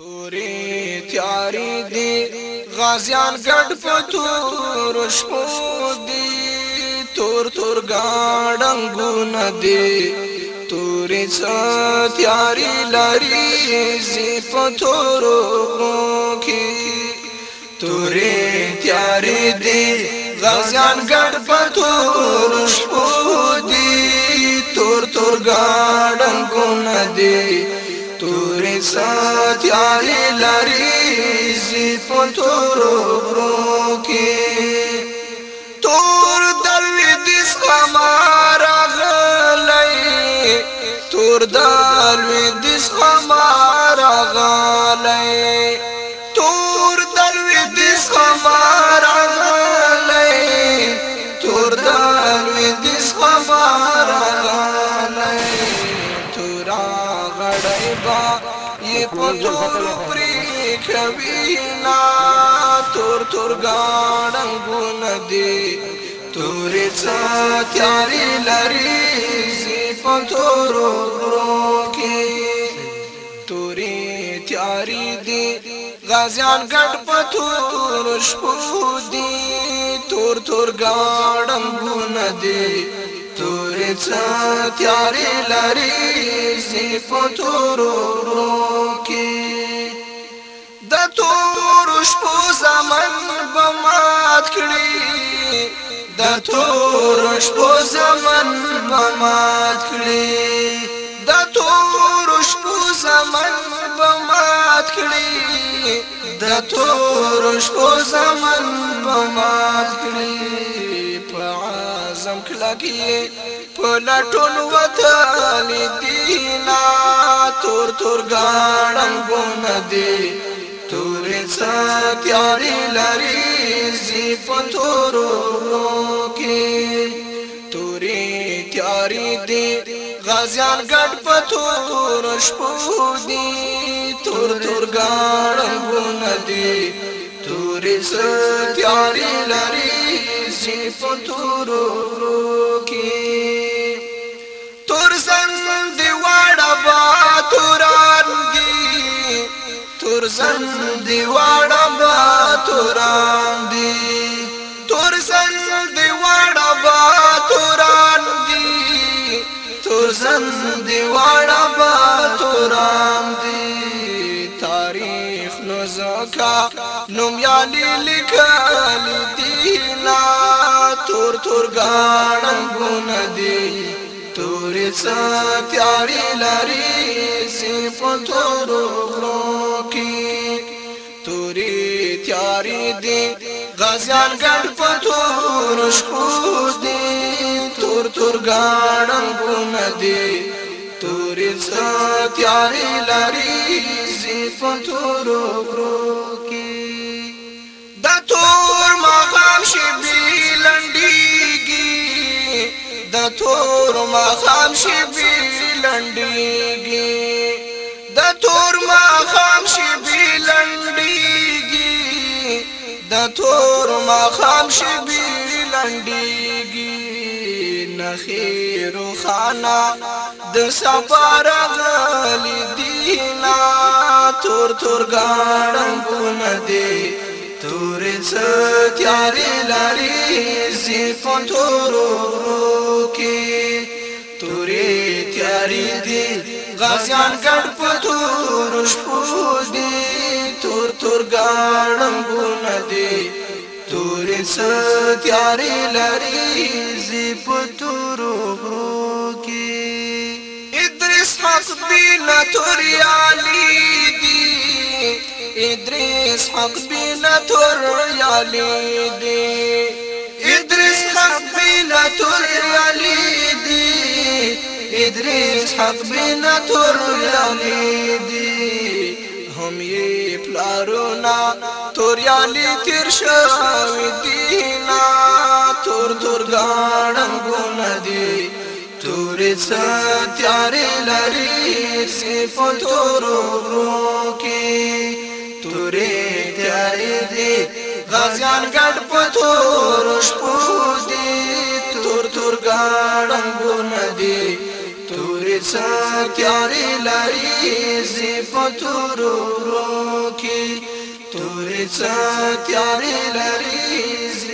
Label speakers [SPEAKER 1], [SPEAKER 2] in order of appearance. [SPEAKER 1] تورې تیارې دي غازیان ګډ په تور شپو دي تور تور ګاډنګونه دي تورې تیارې لري زی په تور کې تورې تیارې دي غازیان ګډ په تور شپو دي تور تور ګاډنګونه دي تور سات یاري لري زی پتور برو کې تور دل دس خمار غلې تور دل دس خمار زایبا یې پتور پری کوینا تور تور ګاڼه ګون دی تورې څا تیارې لري زی پتور ورو کې تورې تیارې دی غازیان ګډ پتور شپو دی تور تور ګاڼه ګون دی ستوري څه تیارې لري سي فتورو روکي د تور شپو زمن بمات کړي د تور شپو زمن بمات کړي د تور شپو زمن بمات کړي د تور شپو زمن بمات کړي نظم کلکی پلٹون وطن دینا تور تور گانم گون دی تور سا تیاری لری زیپ تورو روکی توری تیاری دی غازیان گڑ پتور شپو دی تور تور گانم گون دی توری سا تیاری لری چې پتورو ورو کې تور زن دی واړه با توران دی تور زن دی واړه با توران دی تور زن دی واړه با توران دی تور زن دی واړه با توران دی تاریخ نو زکا نوم یالی لکل دینا تور تور گاڑن گون دی توری سا تیاری لری سی پتورو غلو کی توری تیاری دی غازیان گڑ پتور شکوش دی تور تور گاڑن گون دی څه تیارې لري صفاتورو کرو کې د تور مقام شي بلندګي د تور مقام شي بلندګي د تور مقام شي بلندګي د تور مقام شي بلندګي نخیر خانه د سفر غلی دینا تور تور غاړم ګونه دی تور څه تیارې لري زیفون تور ورو کې تورې تیارې دی غازیان ګډ پتور شپو دی تور تور غاړم ګونه دی تور څه تیارې لري حق بنا تر یالی دی ادریس حق بنا تر یالی دی ادریس حق بنا تر یالی دی هم یې پلارونا تور یالی تیر شوی دینا تور تور غاړم ګونه دی تورې ستاره لري سي په تور ورو کې تورې تیارې دي غازیان ګډ په تور شپو دي تور تور ګاډنګونه دي تورې ستیارې لري زی په تور ورو کې تورې ستیارې لري